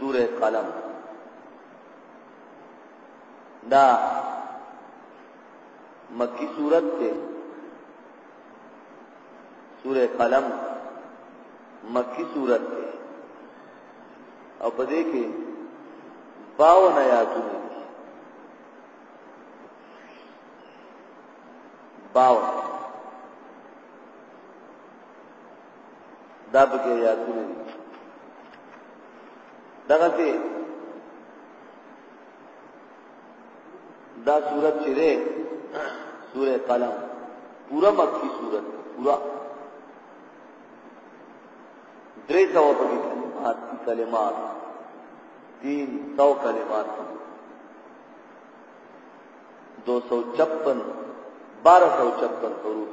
سوره قلم دا مکی صورت ته سوره قلم مکی صورت ته او په دې کې 52 آیاتونه دي 52 دا به کې یادونه دي دغه ته دا صورت چې ده سوره قلم پورا مکی صورت پورا درې سو په کلمات کلمات تین سو کلمات دو سو چپن بارہ سو چپن حروف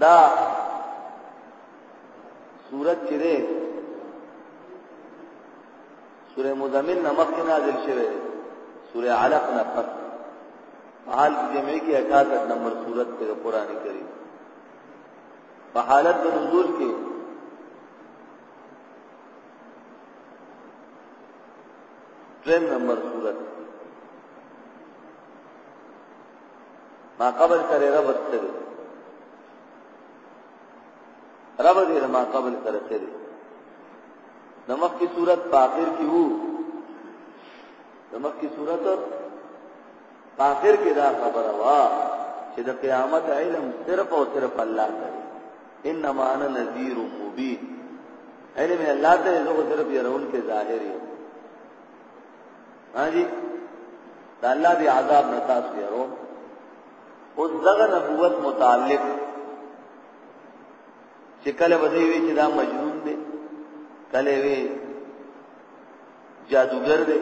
دا صورت چې ده سوره مزمل نه مخکې نازل شوه سوره علق نه پس حال کې جمعې کې 68 نمبر صورت ته قرآن کریم په حالت د نزول کې دریم نمبر صورت ما قبل سره رب سره رب دې ما قبل سره سره نمک کی صورت په اخر کې وو نمک کی صورت په اخر کې دا خبره وا چې د قیامت علم صرف او صرف الله ته انما انا نذیر مبین علم الله ته زه صرف يرون کې ظاهر یم هاجی دا الله دی عذاب نه تاسو یو او دغه نبوت متعلق چې کله بدی وی چې دا مجنون دی کله وی جادوګر دی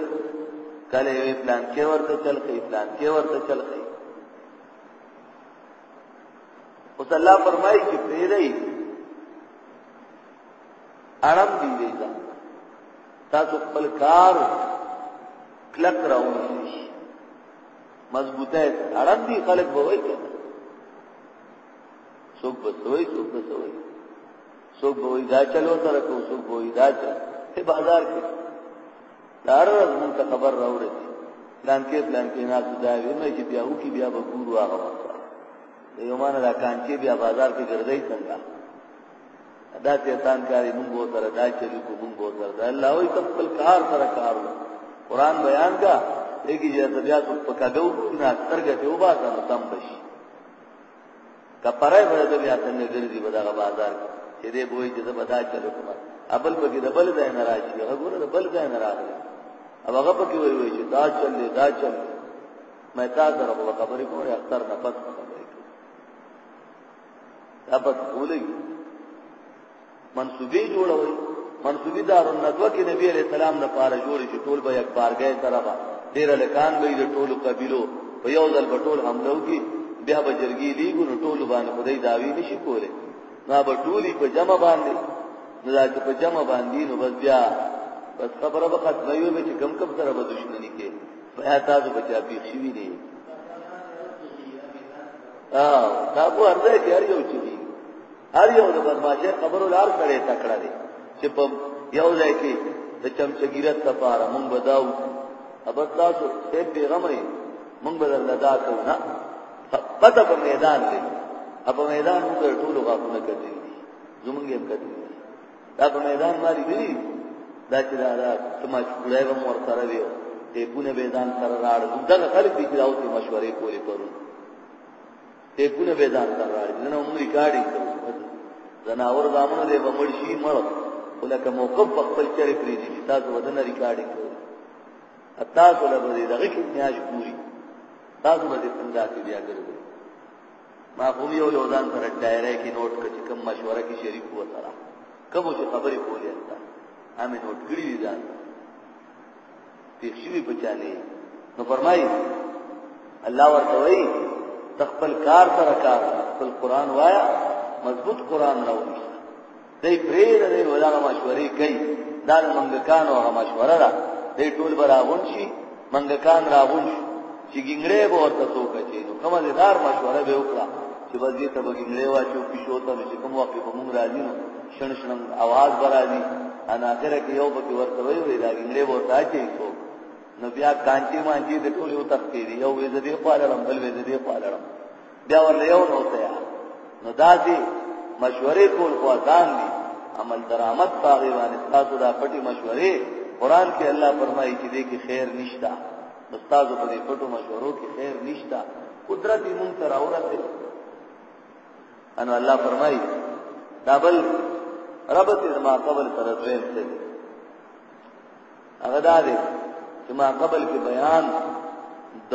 کله وی پلان کې ورته چل کوي پلان کې ورته چل کوي اوس الله فرمایي چې پیری آرام دی دی ځان تاسو خپل کار کلک راوړئ مضبوطه آرام دی خلک به وایي کنه څوک به سوي څوک به سوي څوک به وایي دا چلو سره کو څوک به وایي دا چل په بازار کې دا هر ورځ مونږ ته خبر راوړي پلان کې پلان کې نه دا وي مې چې بیا و کې بیا به ګورو هغه یو مان دا کانچې بیا بازار کې ګرځي څنګه دا شیطان کاری مونږ وو سره دا شریکو مونږ وو سره دا الله وي تم خپل کار سره کار وو قران بیان کا دیکي چې بیا څوک پکاګو نه سترګې ته وبا سره تم بشي کپره به د بیا څنګه ګرځي په دغه بازار کې چې دې بوې چې زبدا چلو کوم ابل پکې د بل ځای نه راشي هغه ګوره د بل ځای نه راغلی او هغه پکې وایي وایي چې دا چل دی دا چل دی مې تا سره خبرې کوم اختر نه پس دا په کولې منسوبي جوړوي منسوبي دار الندوه کې نبی عليه السلام نه پاره جوړي چې ټول به یک بارګه سره با ډیر لکان به د ټولو قبيلو په یو ځل په ټول حمله وکي بیا به جرګي لیګو نو ټول باندې خدای داوی نشي کوله نو به ټولي په جمع باندې نو دا چې په جمع باندې نو بس بیا بس خبره به ختمه یو به چې کم کم سره به دښمنی کې بیا تاسو بچا پیښ شي نه ها دا په هر ځای کې هر یو چي دي هر یو د بدمعشي خبرو لار کړي تکړه دي چې په یو ځای کې د چمچګیرت لپاره مونږ بداو ابد تاسو ته پیغام یې مونږ بدل لدا کو نه پته په میدان کې په میدان مونږ ټول غاښونه کړی زمونږ یې کړی دا په میدان باندې دی دا چې دا دا تما چې ګړای به مور سره وي ته پونه میدان سره راړ دا خلک دي چې راو ته مشورې کولې پرون ته پونه میدان سره راړ نن هم ریکارډینګ کوي زناور زامن دې به مړ شي مړ ولکه موقف په خپل چرې پرې دي تاسو ودن ریکارډینګ کوي تاسو له دې دغه کې نیاش پوری تاسو به څنګه کې بیا ګرځي ما خو یو یو ځان سره ډایره کې نوٹ کړ چې کوم مشوره کې شریک و سره کوم چې خبرې کولې انتا امه نوٹ کړی دي ځان پیښ شوی بچاله نو فرمایي الله ورته وایي تخپل کار سره کار خپل قران وایا مضبوط قران راوړي دای پرې نه دی ولاغه مشورې کوي دا منګکان او مشوره ده دای ټول براغون شي منګکان راغون شي چې ګنګړې به ورته څوک چي نو کومه دار مشوره به وکړه چې بس دې ته به ګنګړې واچو پښو ته چې کوم وخت به موږ راځي نو شن شن आवाज برازي انا اخره کې یو به ورته وي وي دا ګنګړې ورته چي کو نو بیا کانچی مانچی د ټولو تختې دی یو وې دې خپل رم بل وې دې خپل رم بیا ورله یو نو ته نو داسې مشورې کول خو ځان دي عمل درآمد پاغي باندې تاسو دا پټي مشورې قران کې الله فرمایي چې دې کې خیر نشتا استاد په دې پټو مشورو کې خیر نشتا قدرت یې مونږ تر اورته ان الله فرمایي دا بل رب دې ما قبل سره دویم څه هغه دا دی چې ما قبل کې بیان د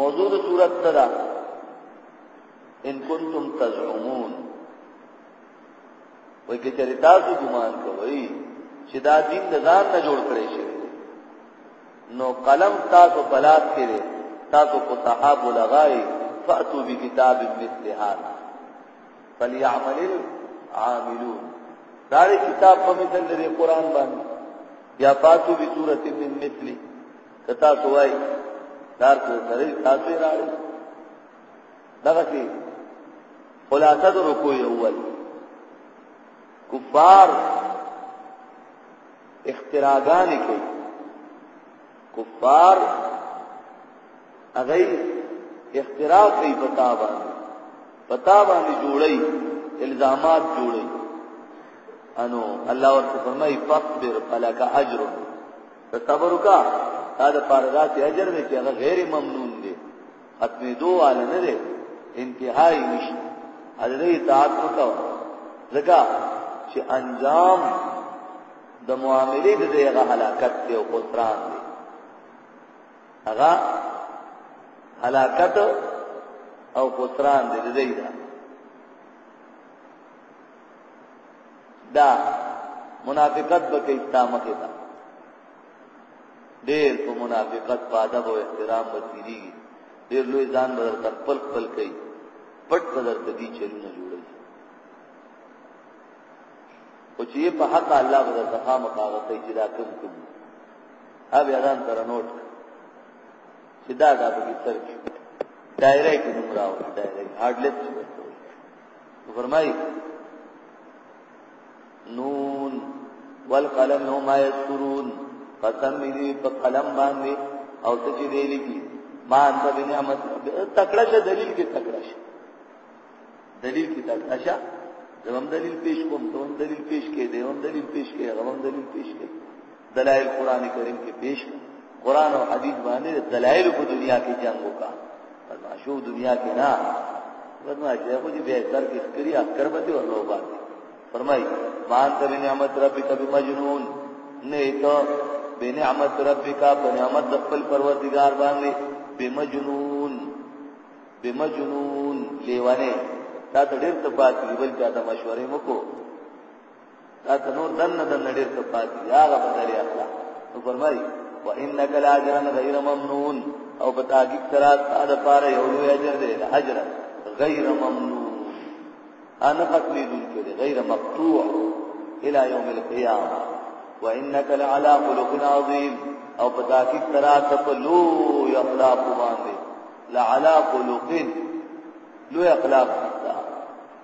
موضوع د صورت څه ده ان کنتم تزعمون وای کې چې تاسو ګمان کوئ چې دا دین د ځان نه جوړ کړی شي نو قلم تاسو بلاس کړي تاسو کو صحاب لغای فاتو بکتاب مثل هذا فليعمل العاملون دا کتاب په مثل د قران باندې یا فاتو بسوره من مثلی که تاسو وای دار ته سره تاسو راړي دغه شي خلاصه د رکوع اول کفار اختراغان کوي کفار هغه اختراع کوي پتا باندې پتا باندې جوړي الزامات جوړي انو الله ورته فرمایي فقبر فلک اجر ته صبر وکا تا د پاره دا چې اجر دې چې هغه غیر ممنون دی ختمې دوه وال نه دی انتهایی نشي حضرت اطاعت وکاو ځکه چې انجام د معاملې د دغه هلاکت دی او خسران دی هغه هلاکت او خسران دی د دې دا منافقت به کوي ستا مخې ته ډېر په منافقت په ادب او احترام به تېرېږي ډېر لوی ځان به درته خپل خپل کوي پټ به درته دي چلونه جوړوي خو چې په حق الله به درته خامخا غږوي چې دا کوم کوم هغه بیا ځان سره نوټ چې دا دا به سر کې دایره کې نوم راوړي دایره هارډ لیست فرمای نون والقلم ما یذکرون قسم دې په قلم باندې او ته چې دې لیکي ما انت بنعمت تکړه شه دلیل کې تکړه شه دلیل کې تکړه شه زم دلیل پیش کوم ته دلیل پیش کې دی هم دلیل پیش کې غوم دلیل پیش کې دلائل قران کریم کې پیش کړ قران او حدیث باندې دلائل په دنیا کې جنگ وکا بدمعشو دنیا کې نه بدمعش دی خو دې به سر کې کړی اکر به او لو باندې فرمای مان تر نعمت ربک بمجنون نه ته بنعمت ربک په نعمت خپل پروردگار باندې بمجنون بمجنون لیوانه تا ته ډېر ته پاتې بل چا ته مشورې مکو دا ته نور دن نه دن ډیر ته پاتې یا غو بدري اخلا نو فرمای و انک لاجرا غیر ممنون او په تحقیق سره تعال پاره یو لوی اجر دی اجر غیر ممنون انا ختمې دن کې غیر مقطوع الى يوم القيامه وانك لعلى خلق عظيم او په تحقیق سره ته په لوی اخلاق باندې لعلى خلق لوی اخلاق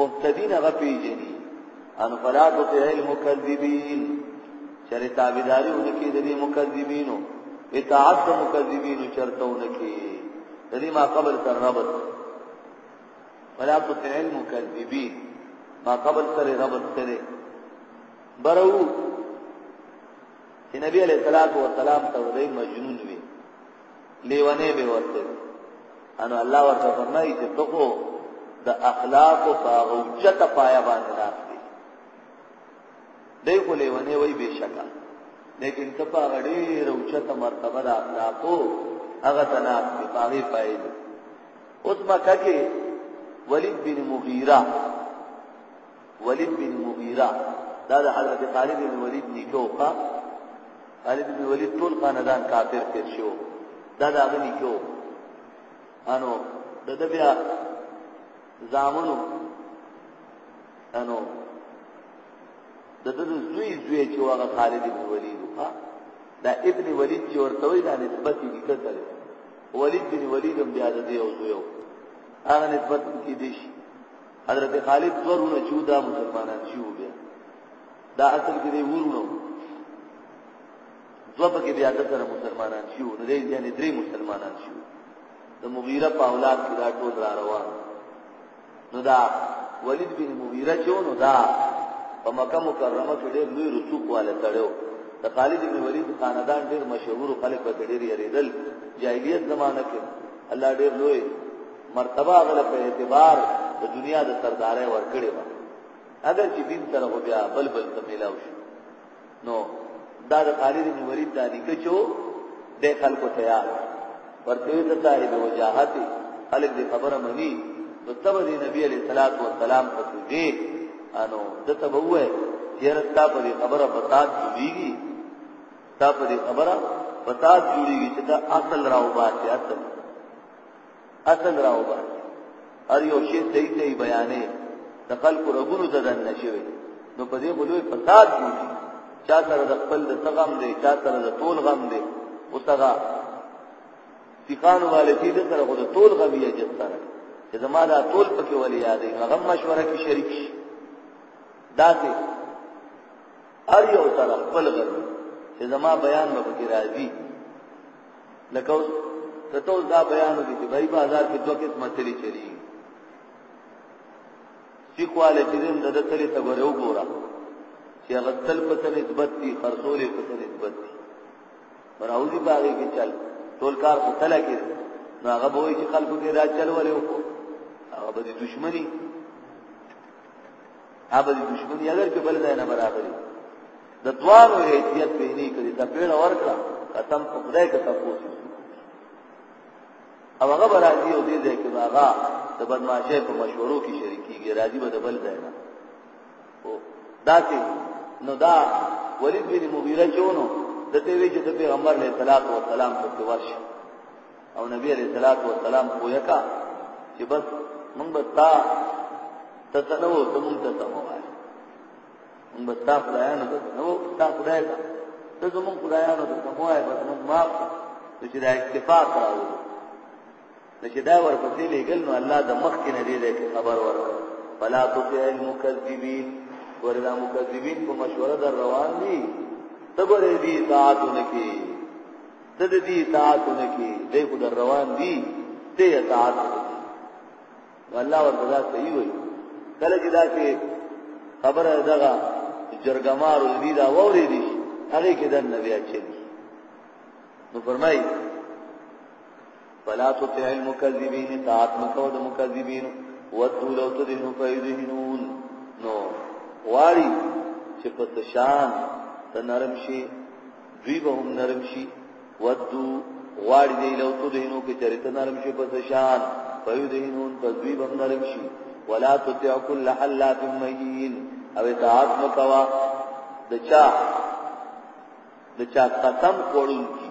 مهتدین هغه پیژني ان فلا تطع المكذبين چرې تابعداري ونکي د دې مکذبینو اطاعت د مکذبینو چرته ونکي د دې ما قبل سره ربط فلا تطع المكذبين ما قبل سره ربط سره برو چې نبی علیہ الصلوۃ والسلام ته ودی مجنون وي لیونه به ورته انو الله ورته فرمایي چې ته خو د اخلاق او هغه چته پایا باندې راځي دی خو لیونه وای بشکا لیکن ته په غړي روچته مرتبه د اخلاقو هغه تناس په پاغي فائد اوس مکه کې ولید بن مغیره ولید بن مغیره دا د حضرت خالد بن ولید نیکو کا خالد بن ولید ټول خاندان کافر تیر شو دا دا نیکو انو د د بیا زامنو انو د د زوی زوی چې هغه خالد بن ولید کا دا ابن ولید چې ورته وی دا نسبت یې کتل ولید بن ولید هم بیا د یو زوی هغه نسبت کې دي شي حضرت خالد دوه ورونه چې دا مسلمانان شي و بیا دا اصل کې دی ورونه دوه پکې بیا د سره مسلمانان شي و نو دې یعنی درې مسلمانان شي د مغیره په اولاد کې دا ټول را روان نو دا ولید بن مغیره چې نو دا په مکه مکرمه کې ډېر لوی رسوک والا تړو د خالد بن ولید خاندان ډېر مشهور خلک په ډېر یریدل جاهلیت زمانہ کې الله ډېر لوی مرتبه هغه له په اعتبار د دنیا د سردارۍ ورکړې وه اګر چې دین سره خو بیا بل بل ته میلاو شو نو دا د خالد بن ولید دا لیکه چو د خلکو تیار ورته د صاحب وجاهت خلک دې خبره مني نو تب دې نبی علیہ الصلات والسلام ته دې انو دته ووه چې رستا په خبره فساد جوړیږي تا په خبره فساد جوړیږي چې دا اصل راو باسي اصل اصل راو با هر یو شی دی دی بیانې د خلکو رګونو ته دن نشوي نو په دې غلوې فساد جوړي چا سره د خپل د تغم دی چا سره د ټول غم دی اوسغه سیخانو والے دې سره خو د ټول غوی اجت سره چې زما دا ټول پکې ولې یادې هغه مشوره کې شریک شي دا دې هر یو سره خپل غوی چې زما بیان به پکې راځي لکه اوس ته ته دا بیان وکړي چې بای بازار کې دوه قسمه تلي چلی چې کواله چې دین د تلي ته ګوره وګوره چې هغه تل په څه نسبت دي خرصولې په څه نسبت دي راوځي باغې کې چل ټول کار په تل کې نو هغه به وي چې خلکو کې دا چل ولې وکړو هغه به دشمني هغه دشمن یې اگر کې بل ځای نه برابرې د دوانو حیثیت به نه کړي دا پیړه ورکړه قسم په خدای کې تاسو او هغه راځي او دې ځای کې هغه د بدمعشۍ په مشورو کې شریکيږي راځي به د بل ځای نه او داسې نو دا ولید بن مغیره چونو د ته وی چې د پیغمبر علیه الصلاۃ والسلام په ورشه او نبی علیہ الصلوۃ والسلام پوهه کا چې بس مونږ به تا ته تنو ته مونږ ته تنو وای مونږ به تا خدایانو ته تنو تا خدای ته ته زمونږ خدایانو ته تنو وای بس مونږ معاف چې دا اتفاق راوړو چې دا ورپسې لګل نو الله د مخ کې نه دی د خبر ورکړ فلا تطع المكذبين وردا مکذبین په مشوره در روان دي تبرې دي ساعتونه کې ته د دې اطاعت نه کې دې خو در روان دي دې اطاعت والله ورته دا صحیح وي کله چې دا کې خبره دغه جرګمار دې دا ووري دي هغه کې د نبی اچي نو فرمای فلا تطع المكذبين طاعت مکو د مکذبین ودو لو تدهنو فیدهنون نو واری چې په شان ته نرم شي دوی به هم نرم شي ودو غواړي دی لو تو دینو کې چرته نرم شي پس شان فیو دینون پس دوی به هم نرم شي ولا تطع كل حلاف مهین او اطاعت مکوا دچا دچا قسم کوړون کی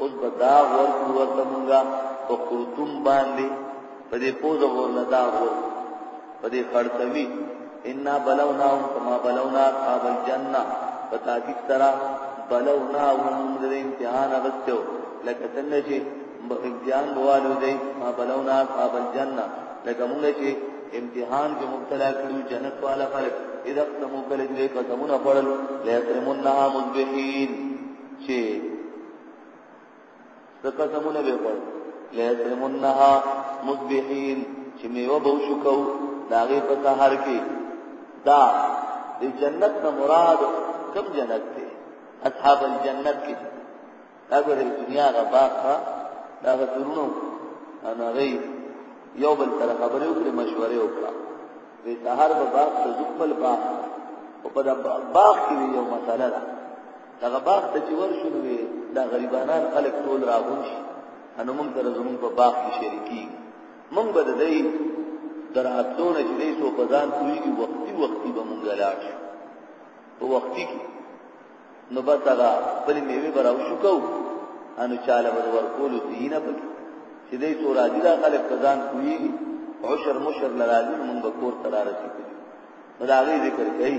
اوس به دا غور کړو ورته مونږه په خرطوم باندې په دې پوز غور نه دا غور په دې خړتوي ان بلونا کما بلونا اصحاب الجنه پتا کی طرح بلونا ومن دې امتحان اغستو لکه څنګه چې امتحان بوالو دې ما بلونا اصحاب الجنه لکه مونږ چې امتحان کې مبتلا کړو جنت والا خلک اذا قسموا کله دې قسمونه پړل لا يترمون مذبحين چې د قسمونه به وړ لاسمنها مصبحين چې میوه به شو کو داغه په سحر کې دا د جنت نه مراد کم جنت دی اصحاب الجنت کې دا د دنیا غ باغ دا د درونو انا غي یو بل سره خبرې وکړې مشورې وکړه د سحر په باغ ته ځخپل باغ او په باغ کې یو مسله ده دغه باغ ته چې ورشو نو دا غریبانان خلک ټول راغون شي انو موږ سره زموږ په باغ کې شریکي موږ به د دې دراتلونه چې دې سو په ځان کوي وختي وختي به موږ لاړ شو په وختي کې نو به دا خپل میوه براو شو کو انو چاله به ورکول دینه پکې چې دې سو راځي دا خلک په ځان کوي عشر مشر لراځي موږ به کور تراره شي دا غي ذکر کوي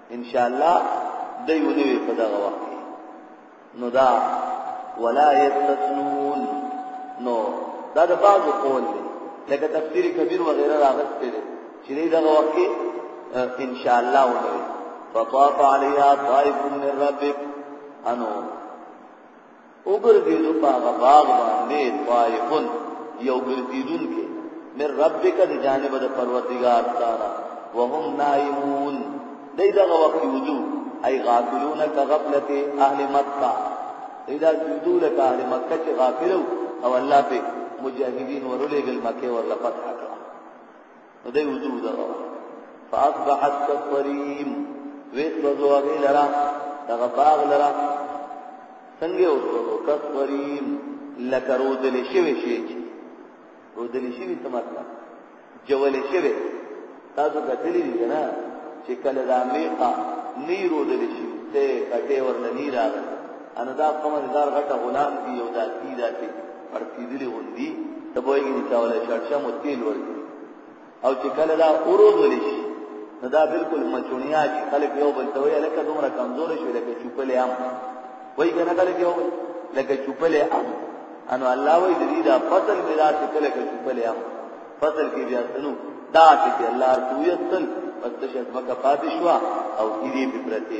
ان شاء الله د یو نوې په دغه وخت کې نو دا ولا یستثنون نو دا د بعض قول دی لکه تفسیر کبیر وغیرہ راغسته دی چې دغه وخت کې ان شاء الله ونه فطاف علیها طائف من ربک انو وګرځېدو په هغه باغ باندې طائفن یو ګرځېدونکی من ربک د جانب د پروردګار تعالی وهم نائمون دای دغه وخت وجو ای غافلون کا غفلت اهل مکه اذا وجو لك اهل مکه چې غافلو او الله په مجاهدین ورولېګل مکه ورله فتح کړه نو دی وضو دغه فاصبحت كالطريم ویس وزو اغی لرا دغه باغ لرا څنګه وسو كالطريم لکه رودل شوی شي رودل شوی څه مطلب جوړ شوی تاسو کتلی دی نه چې کله دا میقه نی رودل شي ته کټه ورنه نی راغله انا دا قوم دار غټه غلام دی او دا دی دا دی پرتیدلی غوندي ته پوهیږي چې چاوله شړشه مو تیل ورکړي او چې کله دا اورودل شي نو دا بالکل مچونیا چې خلک یو بل ته وایي لکه دومره کمزور شي لکه چوپلې عام وایي کنه خلک یو بل لکه چوپلې عام انو الله وایي دې دا فصل میرا چې کله کې چوپلې عام فصل کې بیا سنو دا چې الله تویتل پس تشد مکه پاتشوا او دې په پرته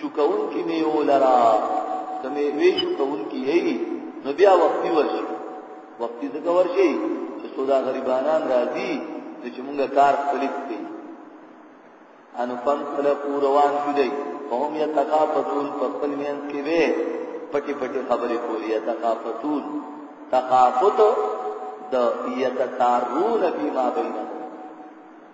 شکون کی میو لرا ته میوې شکون کی یی نو بیا وختي ورشي وختي ځکه ورشي چې سودا غریبانان راځي چې موږ کار خپلک کوي انو پن سره روان شو دی قوم یتقافتون په خپل مینس کې به پټي پټي خبرې کوي یتقافتون تقافت د یتتارون فيما بینهم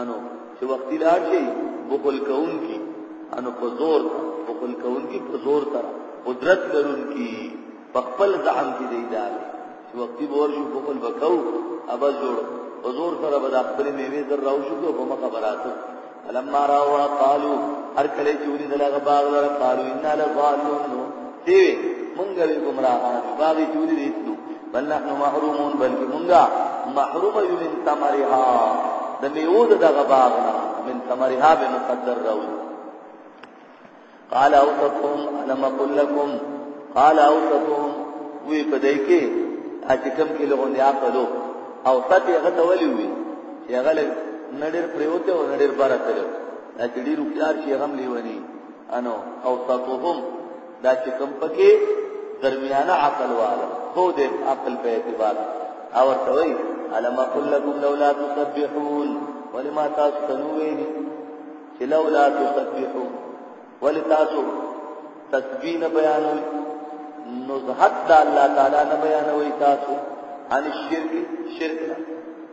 انو چې وختي لاړ شي بخل کون کی انو په زور بخل کون کی په زور سره قدرت لرون کی په خپل زعم کې دی دا چې وختي بور شو بخل وکاو ابا جوړ په زور سره به خپل میوه زر راو شو په مخه براته فلما راوا قالو هر کله چې ونی دلغه باغ لره قالو ان لا ظالمون دی مونږ به گمراهان باغ جوړی دي بل نحن محرومون بلکې مونږه محروم یو من ثمرها د میوه د دغه باغ نه من ثمرها به مقدر راوي قال اوصفهم علم اقول لكم قال اوصفهم وی په دې کې چې کوم کې لغون یا کلو او ست هغه ته ولي وي چې هغه نړیر پریوته او نړیر بارا کړو چې ډیر وکړ شي هغه لیونی انو اوصفهم دا چې کوم پکې درمیانه عقل والا هو دې عقل په اعتبار او ورته وای علم اقول لكم لولا تسبحون ولما تاسو تنوین چې لولا تسبحون ول تاسو تسبیح نه بیانوي نزهت د الله تعالی نه بیانوي تاسو ان شرک شرک نه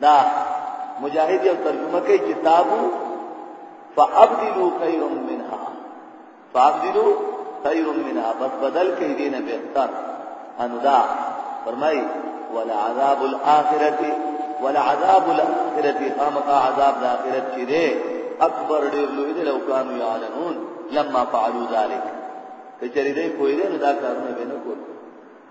دا مجاهد یو ترجمه کوي چې تابو فابدلوا خير منها فابدلوا خير منها بس بدل کې دینه بهتر انو دا فرمای ولا عذاب الاخره ولا عذاب الاخره خامقا عذاب الاخره چې ده اکبر ډیر لوی دی لو کانوا يعلمون لما فعلوا ذلك کچری دې کوی نه دا کارونه به نه کوي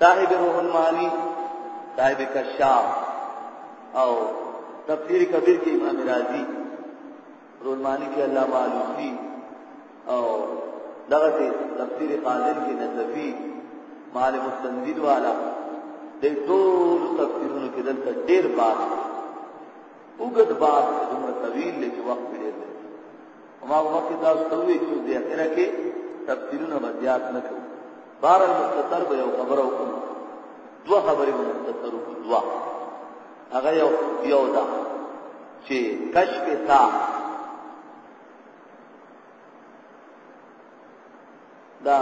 صاحب روح المعانی صاحب کشاف او تفسیر کبیر کې امام رازی روح المعانی کې علامه علوسی او دغه تفسیر قادر کې نصفی معالم التنزیل والا د ټول تفسیرونو کې دلته ډېر باب وګد باب عمر طویل له وخت ډېر دی ما وخت تاسو ته وی چې د اخره کې تفسیرونه بیا نه کوو بار المستتر به یو خبره وکړو دوه خبرې به مستتر وکړو دوه هغه یو یو دا چې کشف تا دا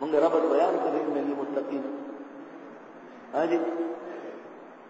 موږ رب بیان کړی نه مستقیم هاجی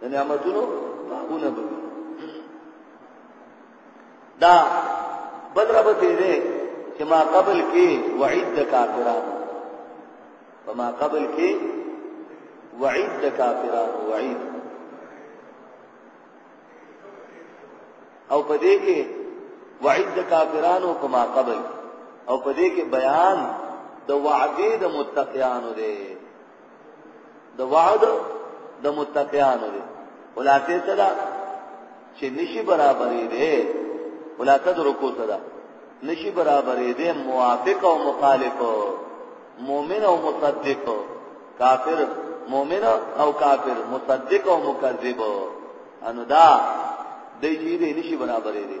د نعمتونو باغونه به دا بل رب دې دې چې ما قبل کې وعید د کافرانو په ما قبل کې وعید د کافرانو وعید او په دې کې وعید د کافرانو په ما قبل او په دې کې بیان د وعده د متقیانو دی د وعد د متقیانو دی خلاصه سره چې نشي برابرې دی خلاصه د رکو سره نشي برابرې دی موافق او مخالف مؤمن او مصدق کافر مؤمن او کافر مصدق او مکذب انو دا د دې نشي برابرې دی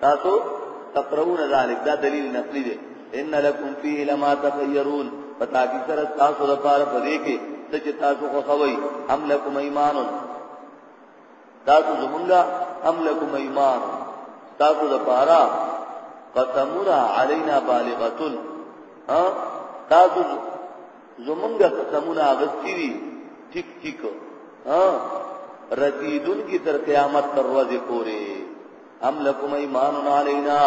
تاسو تقرؤون ذلک دا دلیل نقلی دی ان لکم فیه لما تخیرون پتا کی سر تاسو لپاره پدې کې چې تاسو خو خوي هم لکم ایمان تاسو زمونږه هم لکم ایمان تاسو لپاره قسمنا علینا بالغتن ها تاسو زمونږه قسمنا غستی ټیک ټیک ها رسیدون کی تر قیامت تر ورځې پورې ام لکم ایمان علینا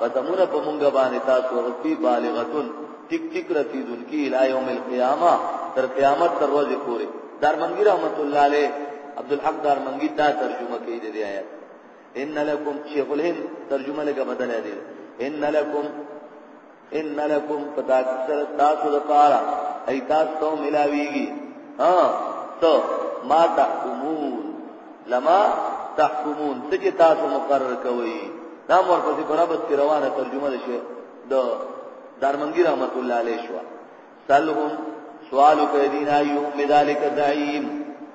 قسمون په مونږ باندې تاسو رسی بالغتون ټیک ټیک رسیدون کی الی یوم القیامه تر قیامت تر ورځې پورې دارمنګی رحمت الله علیه عبد الحق دارمنګی دا ترجمه کوي د آیات ان لکم شیخ الهند ترجمه لګه بدل دی ان لکم ان لکم پتا سر تاسو د پاره ای تاسو ته ملاویږي ها تو ما تحکمون لما تحکمون څه چې تاسو مقرر کوي دا مور په دې برابر روانه ترجمه ده شه د دارمنګی رحمت الله علیه شو سلهم سوال کوي دین ایو مذالک دعیم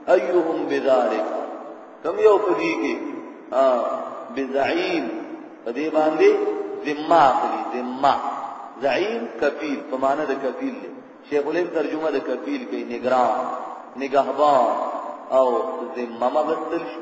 ایهم بذالک کم یو پدی کې ها بزعیم پدی باندې ذمہ اخلي ذمہ زعیم کفیل په معنا د کفیل دی شیخ الیم ترجمه د کفیل کوي نگران نگهبان او ذمہ مغتل شو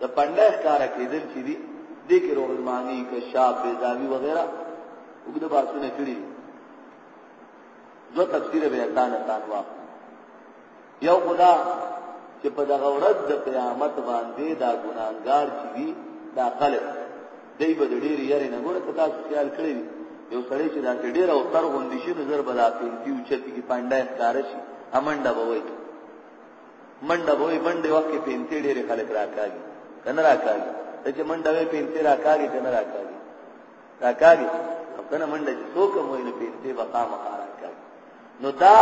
د پنډه ښکاره کېدل چې دي دې کې روح المعانی کشاف بیضاوي وغیرہ وګړه باسونه کړی دو تفسیر به اتان اتان وا یو خدا چې په دغه ورځ د قیامت باندې دا ګناګار چې وي دا خلک دای به ډېر یاري نه ګوره کتا خیال کړی یو سړی چې دا ډېر او تر غوندې شي نظر بلا پیږي او چې کی پاندای ښکار شي امنډه بوي منډه وای منډه وخت کې پینتی ډېر خلک راکاږي کنه راکاږي ته چې منډه وای پینتی راکاږي کنه راکاږي راکاږي کنه منډه چې څوک مو نه پینتی بقا مقا راکاږي نو دا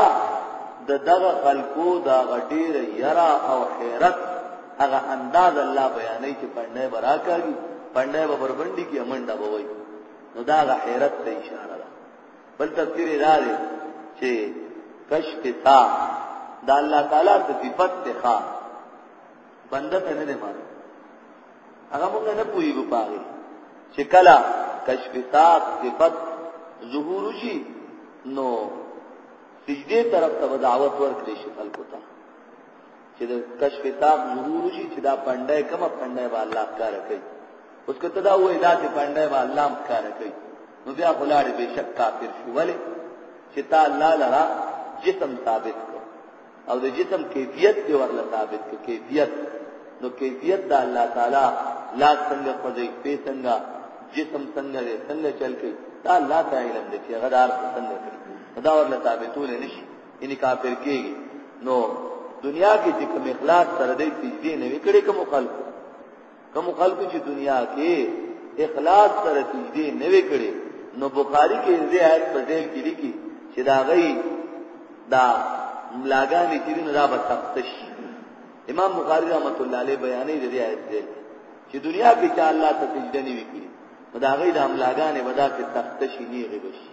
د دغه خلکو دا غټیر یرا او حیرت هغه انداز الله بیانې چې پندې براکاږي پندې به بربندي کې منډه وای نو دا غ حیرت ته اشاره بل تفسیر دا دی چې کشف تا دا الله تعالی د صفت ته بنده ته نه دی مان هغه موږ نه پوهیږو پاره چې کله کشف تا صفت ظهور شي نو سجده طرف ته دعوت ورکړي شي خلکو ته چې د کشف تاب ظهور شي چې دا پنده کومه پنده به الله کار کوي اوس کته دا وې دا چې پنده به الله کار کوي نو بیا غلاړې به شک کافر شو ولې چې تا الله لرا جسم ثابت کو او د جسم کیفیت دی ورله ثابت کو کیفیت نو کیفیت د الله تعالی لا څنګه پدې په څنګه جسم څنګه دی څنګه چل کوي دا الله تعالی علم دی چې غدار څنګه کوي دا ورله ثابتول نشي یعنی کافر کیږي نو دنیا کې چې کوم اخلاص سره دې سجدي نه وکړي کوم خلق کوم خلق چې دنیا کې اخلاص سره سجدي نه وکړي نو بخاری کې دې آیت په ځای کې لیکي چې دا غي دا ملاګانې چې نه را بسختش امام بخاری رحمت الله علیه بیانې دې آیت دې چې دنیا کې چې الله ته سجده نه وکړي دا غي د املاګانې ودا کې تختشي نه غي بشي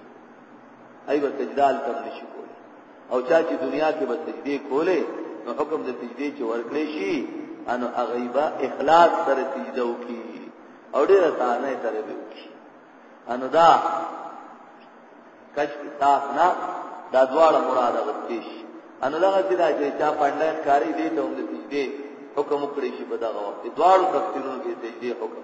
ای به سجدال تم نشي کولی او چا چې دنیا کې به سجدي کوله نو حکم د سجدي چې ورکړې شي انو اغیبا اخلاص سره سجده وکي او ډیره ثانه سره به وکي انو دا کشف تاق نه دا دواړه مراد غوښتي شي انو دا چې دا چې چا پاندې کاری دی ته هم د سجدي حکم وکړي شي په دا وخت دواړو تفسیرونو کې سجدي حکم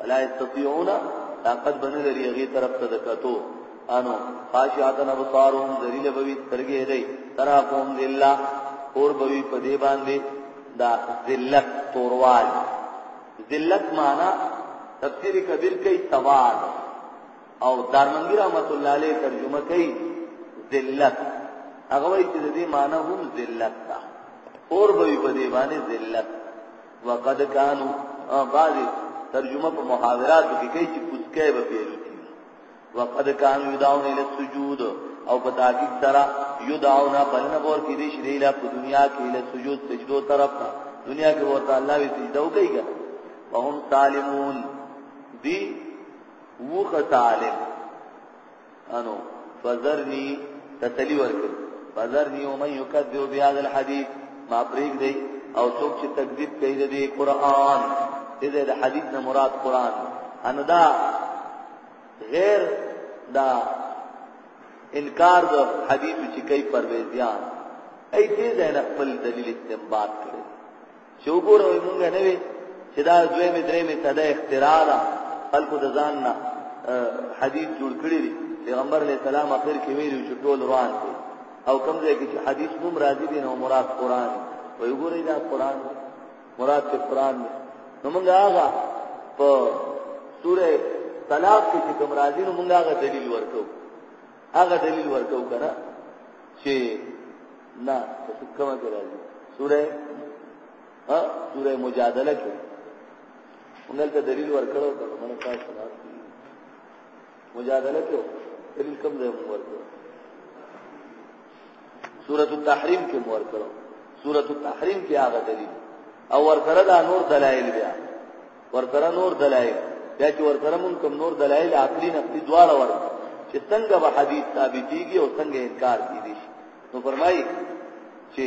ولا یستطيعون طاقت بنه لري هغه طرف ته دکاتو انو خاشعتن ابصارهم ذلیل بوي سترګې دی ترا قوم ذلہ اور بوي په دې باندې دا ذلت توروال ذلت معنا تفسیر کبیر کوي سواد او دارمنګی رحمت الله علیه ترجمه کوي ذلت هغه وایي چې دې معنا هم ذلت ده اور بوي په دې باندې ذلت وقد کانو بعضی ترجمه په محاوراتو کې کوي چې پوسکه به پیلو کی وقد کانو یداون الی السجود او په تحقیق سره یداون بلنه ور کې دي شری لا په دنیا کې له سجود سجدو طرف ته دنیا کې ورته الله وی سجده وکړي وهم سالمون دی وو خطالم انو فذرنی تسلی ورکړي فذرنی ومن یکذب بهذا الحديث ما پریک دی او څوک چې تکذیب کوي د قرآن دې د حدیث نه مراد قرآن انو دا غیر دا انکار د حدیث چې کوي پرویزیان ای دې ځای نه خپل دلیل استنباط کړي چې وګوره وي مونږ نه وي چې دا دوی می درې می صدا اختراع ده خلکو د ځان نه حدیث جوړ کړی دی پیغمبر علیہ السلام اخر کې ویلو چې ټول روان دي او کوم ځای کې چې حدیث نوم راځي دی نو مراد قران وي وګورئ دا قران مراد ته قران دی نو موږ هغه په سوره طلاق کې چې کوم راځي نو موږ هغه دلیل ورکو هغه دلیل ورته وکړه چې نه څه کومه کې راځي سوره ها سوره مجادله کې موږ ته دلیل ورکړو ته موږ تاسو نه مجادله کې دلیل کوم ځای موږ ورکړو سورۃ التحریم کې مور کړو سورۃ التحریم کې هغه دلیل او ورسره دا نور دلایل بیا ورسره نور دلایل بیا چې ورسره مونږ کوم نور دلایل عقلی نقلی دواړه ور چې څنګه به حدیث ثابتېږي او څنګه انکار کیږي نو فرمایي چې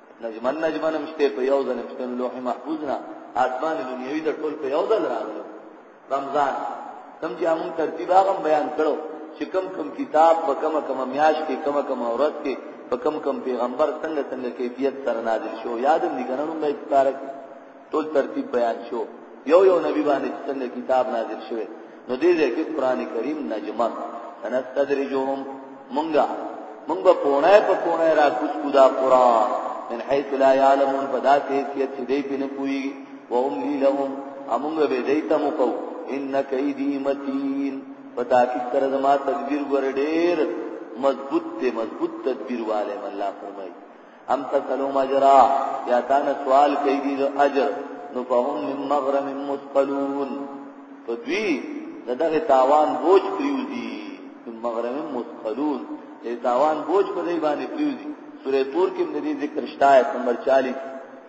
نجمن نجمن هم شته په یو ځل په لوح محفوظ نه آسمان دنیوي د ټول په یو ځل راغلو رمضان کوم چې موږ ترتیب هغه بیان کړو چې کم کم کتاب په کم کم میاش کې کم کم عورت کې په کم کم پیغمبر څنګه څنګه کیفیت سره نازل شو یادم دي کنه نو مې تارک ټول ترتیب بیان شو یو یو نبی باندې څنګه کتاب نازل شوه نو دې دې کې قران کریم نجمه سنستدرجهم مونږه مونږ په پونه په پونه را کوچ کو دا قران من حيث لا يعلمون فدا ته سیت چې دې پنه کوي و هم لي لهم امونږ به دې ته مو کو ان کیدی متین پتا کی تر زما تدبیر ګور ډېر مضبوط ته مضبوط تدبیر والے الله فرمایي ام تسلو مجرا یا تا نه سوال کوي دي د اجر نو فهم من مغرم مثقلون په دوی دغه تاوان بوج پریوزی من مغرم مثقلون دې تاوان بوج په دې باندې پریوزی سورې تور کې د دې ذکر شته آیت نمبر 40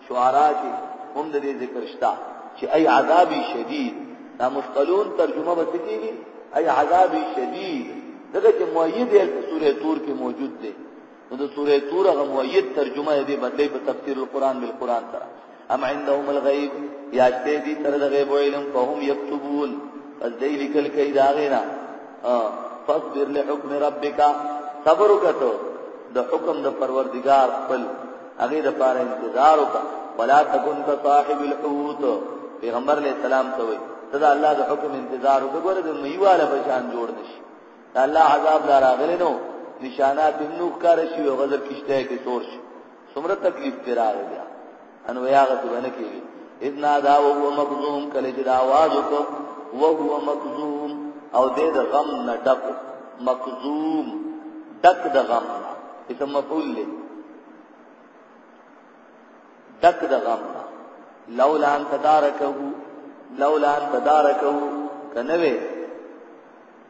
شعرا کې هم د دې ذکر شته چې ای عذاب شدید دا مثقلون ترجمه به کیږي ای عذاب شدید دغه چې مؤید سورې تور کې موجود دی نو د سوره تور غ مؤید ترجمه دې بدلی په تفسیر القرآن بالقرآن سره ام عندهم الغیب یاشته دې تر د غیب علم فهم یكتبون پس دې لیکل کوي دا غینا فاصبر لحکم ربک صبر وکړه د حکم د پروردگار خپل هغه د پاره انتظار وکړه ولا تکن صاحب الحوت پیغمبر علیہ السلام ته وي ته الله د حکم انتظار وکړه د میواله بشان جوړ نشي د الله عذاب دا راغلی نو نشانات هم نو ښکار شي او غزر کشته کې تور شي څومره تکلیف دی راغلی بیا ان ویا غته باندې کېږي اذن ادا او مخزوم کله چې دا आवाज وکړ او هو مخزوم او دې د غم نه ډک مخزوم ډک د غم اسم مفعول له ډک د غم لولا ان تدارکه لولا ان تدارکه کنه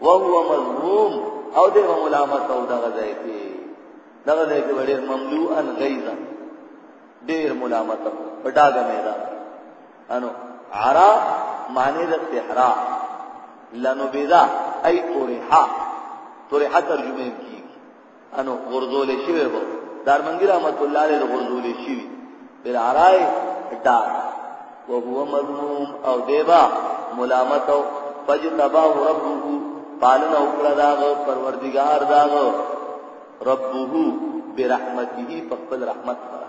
وهو مذموم او دې ملامت او دغه ځای کې دغه ځای کې ډېر مملوءا غیظا ډېر ملامت په ډاګه مې ده انو عرا معنی د صحرا لنبذا ای طرحا طرحا ترجمه کی انو غرزول شوی وو دارمنګی رحمت الله علیه غرزول شوی بل عرای دا وهو مذموم او دیبا ملامت او فجتبا ربه پالن او کړه داغ پروردگار داغ ربه برحمته په خپل رحمت سره